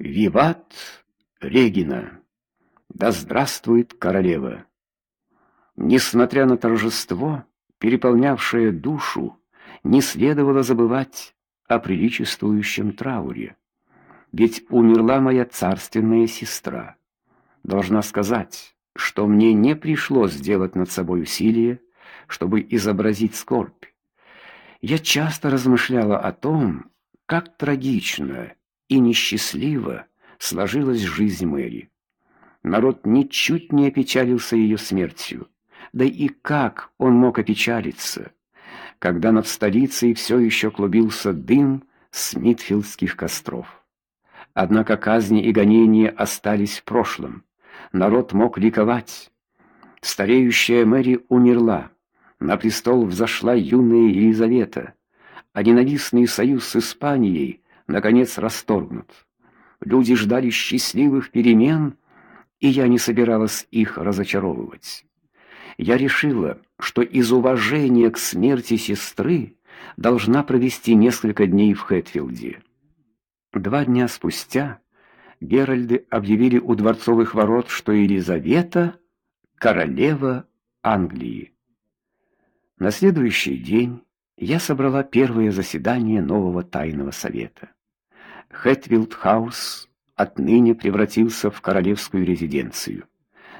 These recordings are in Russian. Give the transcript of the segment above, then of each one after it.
Виват Регина! Да здравствует королева! Несмотря на торжество, переполнявшее душу, не следовало забывать о приличествующем трауре. Ведь умерла моя царственная сестра. Должна сказать, что мне не пришлось сделать над собой усилие, чтобы изобразить скорбь. Я часто размышляла о том, как трагично и несчастливо сложилась жизнь Мэри. Народ ничуть не опечалился ее смертью. Да и как он мог опечалиться, когда над столицей все еще клубился дым смитфилдских костров? Однако казни и гонения остались в прошлом. Народ мог ликовать. Стареющая Мэри умерла. На престол взошла юная Елизавета, а ненавистный союз с Испанией наконец расторгнут. Люди ждали счастливых перемен, и я не собиралась их разочаровывать. Я решила, что из уважения к смерти сестры должна провести несколько дней в Хэтфилде. Два дня спустя Геральды объявили у дворцовых ворот, что Елизавета королева Англии. На следующий день я собрала первое заседание нового тайного совета. Хэтфилд-хаус отныне превратился в королевскую резиденцию.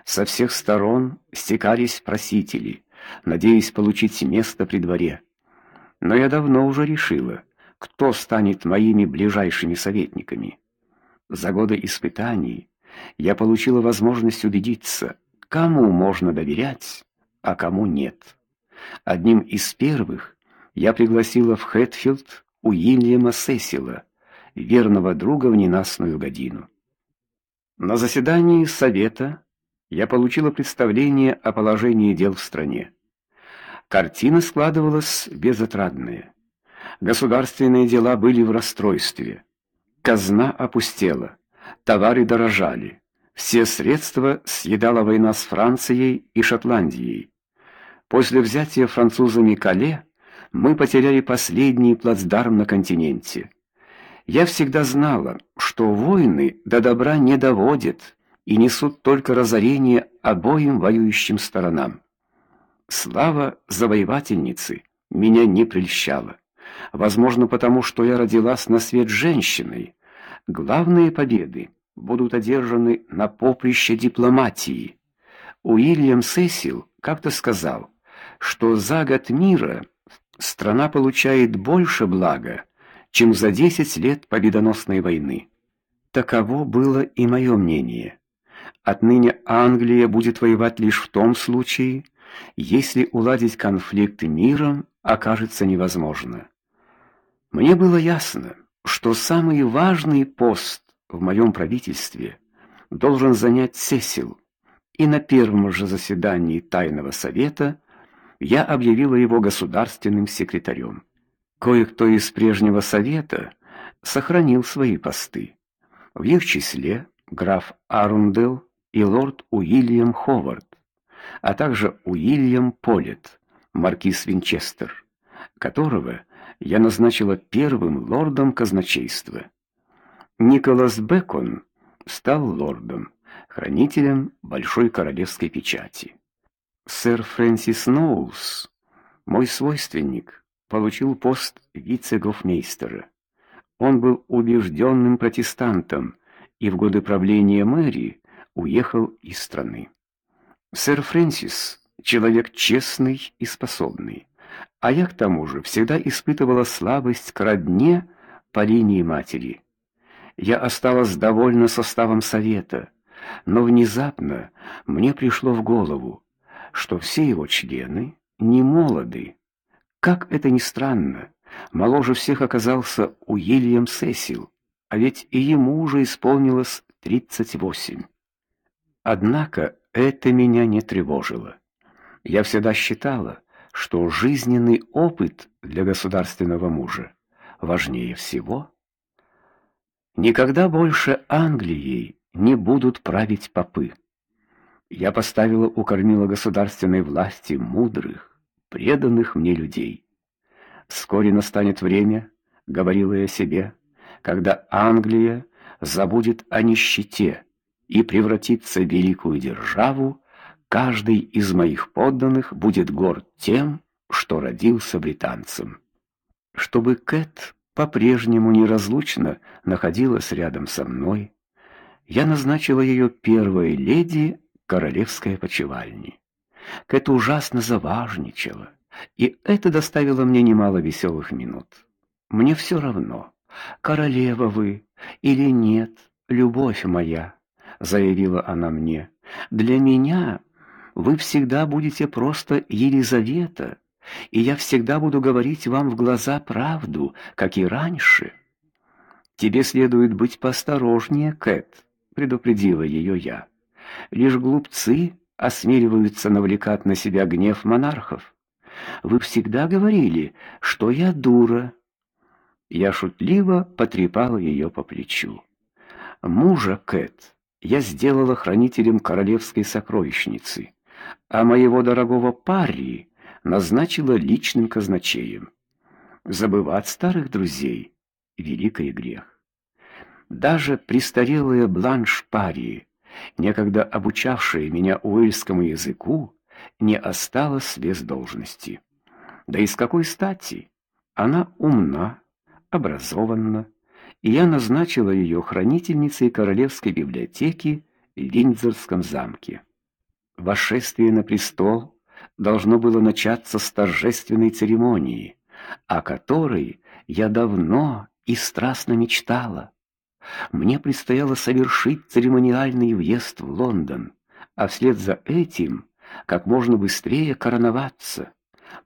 Со всех сторон стекались просители, надеясь получить место при дворе. Но я давно уже решила, кто станет моими ближайшими советниками. За годы испытаний я получила возможность убедиться, кому можно доверять, а кому нет. Одним из первых я пригласила в Хэтфилд Уильяма Сесила, верного друга в ненастную годину. На заседании совета я получила представление о положении дел в стране. Картина складывалась безотрадная. Государственные дела были в расстройстве. Казна опустела, товары дорожали. Все средства съедала война с Францией и Шотландией. После взятия французами Кале мы потеряли последний плацдарм на континенте. Я всегда знала, что войны до добра не доводят и несут только разорение обоим воюющим сторонам. Слава завоевательницы меня не прельщала. Возможно, потому что я родилась на свет женщиной. Главные победы будут одержаны на поприще дипломатии. Уильям Сесил как-то сказал, что за год мира страна получает больше блага, чем за десять лет победоносной войны. Таково было и мое мнение. Отныне Англия будет воевать лишь в том случае, если уладить конфликт миром окажется невозможно. Мне было ясно, что самый важный пост в моем правительстве должен занять Сесил. И на первом же заседании тайного совета я объявила его государственным секретарем. Кое-кто из прежнего совета сохранил свои посты. В их числе граф Арундел и лорд Уильям Ховард, а также Уильям Полет, маркиз Винчестер, которого я назначила первым лордом казначейства. Николас Бекон стал лордом, хранителем большой королевской печати. Сэр Фрэнсис Ноулс, мой свойственник, получил пост вице-гофмейстера. Он был убежденным протестантом и в годы правления Мэри уехал из страны. Сэр Фрэнсис человек честный и способный, а я к тому же всегда испытывала слабость к родне по линии матери. Я осталась довольна составом совета, но внезапно мне пришло в голову, что все его члены не молоды. Как это ни странно, моложе всех оказался Уильям Сесил, а ведь и ему уже исполнилось тридцать восемь. Однако это меня не тревожило. Я всегда считала, что жизненный опыт для государственного мужа важнее всего. Никогда больше Англией не будут править попы. Я поставила у кормила государственной власти мудрых, преданных мне людей. Вскоре настанет время, говорила я себе, когда Англия забудет о нищете и превратится в великую державу, каждый из моих подданных будет горд тем, что родился британцем. Чтобы Кэт по-прежнему неразлучно находилась рядом со мной, я назначила ее первой леди королевской опочивальни. Кэт ужасно заважничала, и это доставило мне немало веселых минут. Мне все равно, королева вы или нет, любовь моя, заявила она мне. Для меня вы всегда будете просто Елизавета, и я всегда буду говорить вам в глаза правду, как и раньше. Тебе следует быть посторожнее, Кэт, предупредила ее я. Лишь глупцы осмеливаются навлекать на себя гнев монархов. Вы всегда говорили, что я дура. Я шутливо потрепала ее по плечу. Мужа Кэт я сделала хранителем королевской сокровищницы, а моего дорогого Парри назначила личным казначеем. Забывать старых друзей великий грех. Даже престарелая Бланш Парри, некогда обучавшая меня уэльскому языку, не осталась без должности. Да и с какой стати? Она умна, образованна, и я назначила ее хранительницей королевской библиотеки в Виндзорском замке. Восшествие на престол должно было начаться с торжественной церемонии, о которой я давно и страстно мечтала. Мне предстояло совершить церемониальный въезд в Лондон, а вслед за этим как можно быстрее короноваться.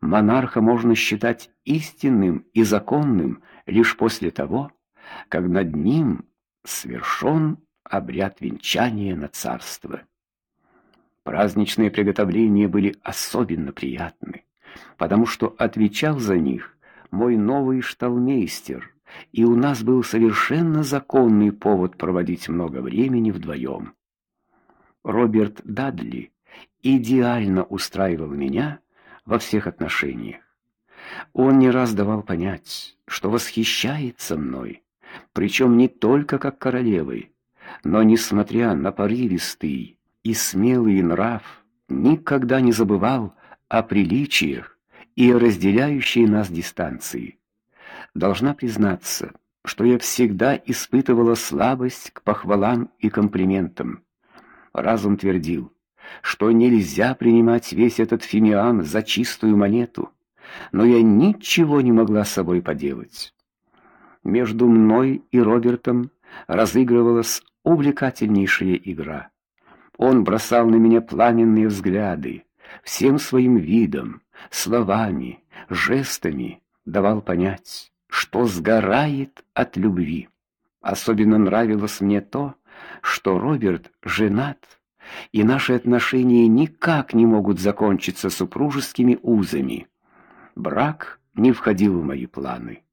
Монарха можно считать истинным и законным лишь после того, как над ним свершен обряд венчания на царство. Праздничные приготовления были особенно приятны, потому что отвечал за них мой новый шталмейстер, и у нас был совершенно законный повод проводить много времени вдвоем. Роберт Дадли идеально устраивал меня во всех отношениях. Он не раз давал понять, что восхищается мной, причем не только как королевой, но несмотря на порывистый и смелый нрав, никогда не забывал о приличиях и разделяющей нас дистанции. Должна признаться, что я всегда испытывала слабость к похвалам и комплиментам. Разум твердил, что нельзя принимать весь этот фимиам за чистую монету, но я ничего не могла с собой поделать. Между мной и Робертом разыгрывалась увлекательнейшая игра. Он бросал на меня пламенные взгляды, всем своим видом, словами, жестами давал понять, что сгорает от любви. Особенно нравилось мне то, что Роберт женат, и наши отношения никак не могут закончиться супружескими узами. Брак не входил в мои планы.